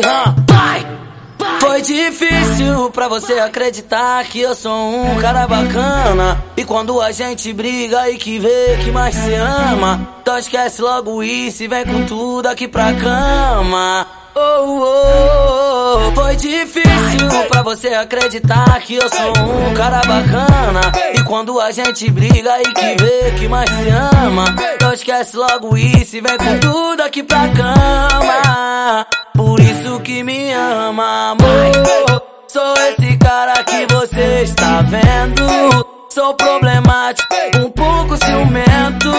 de Foi difícil pra você acreditar que eu sou um cara bacana. E quando a gente briga e que vê que mais se ama, então esquece logo isso e vem com tudo aqui pra cama. Oh, oh, oh, oh. Foi difícil pra você acreditar que eu sou um cara bacana. E quando a gente briga e que vê que mais se ama, então esquece logo isso e vem com tudo aqui pra cama. Por isso que me ama, amor. Sou esse cara que você está vendo. Sou problemático, um pouco ciumento.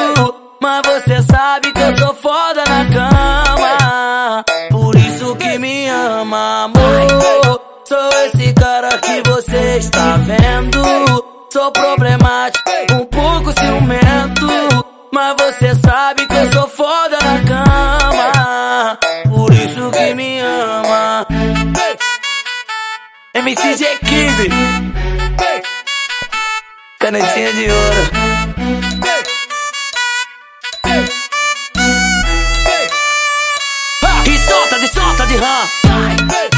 Mas você sabe que eu sou foda na cama. Por isso que me ama, amor. Sou esse cara que você está vendo. Sou problemático, um pouco ciumento. Mas você sabe MCG15 Canetinha de ouro. E solta de solta de rã.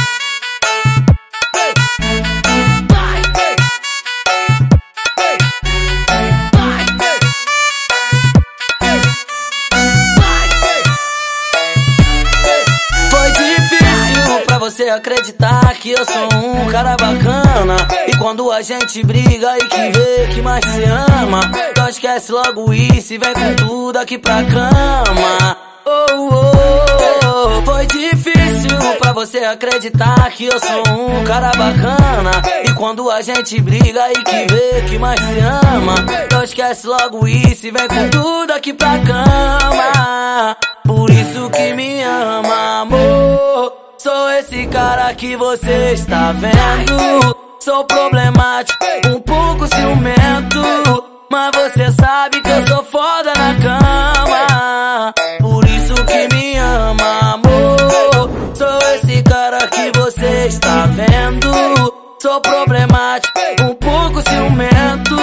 Você acreditar que eu sou um cara bacana. E quando a gente briga e que vê que mais se ama, então esquece logo isso e vem com tudo aqui pra cama. Oh, oh, oh, foi difícil pra você acreditar que eu sou um cara bacana. E quando a gente briga e que vê que mais se ama, então esquece logo isso e vem com tudo aqui pra cama. Por isso que me ama, amor. Sou esse cara que você está vendo. Sou problemático, um pouco ciumento. Mas você sabe que eu sou foda na cama. Por isso que me ama, amor. Sou esse cara que você está vendo. Sou problemático, um pouco ciumento.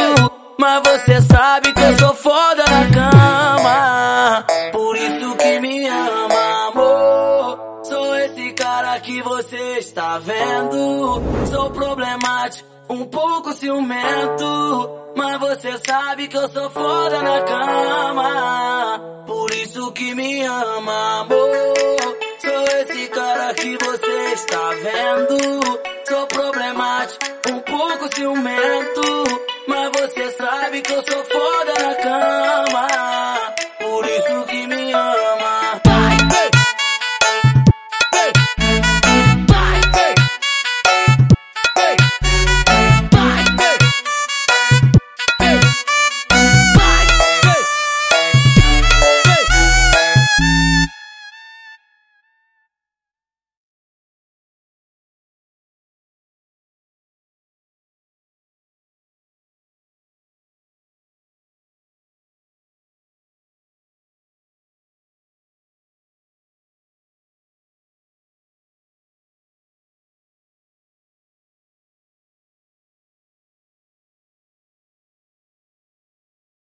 Mas você sabe que eu sou foda na cama. Cara que você está vendo. Sou problemático, um pouco ciumento. Mas você sabe que eu sou foda na cama. Por isso que me ama, amor. Sou esse cara que você está vendo. Sou problemático, um pouco ciumento.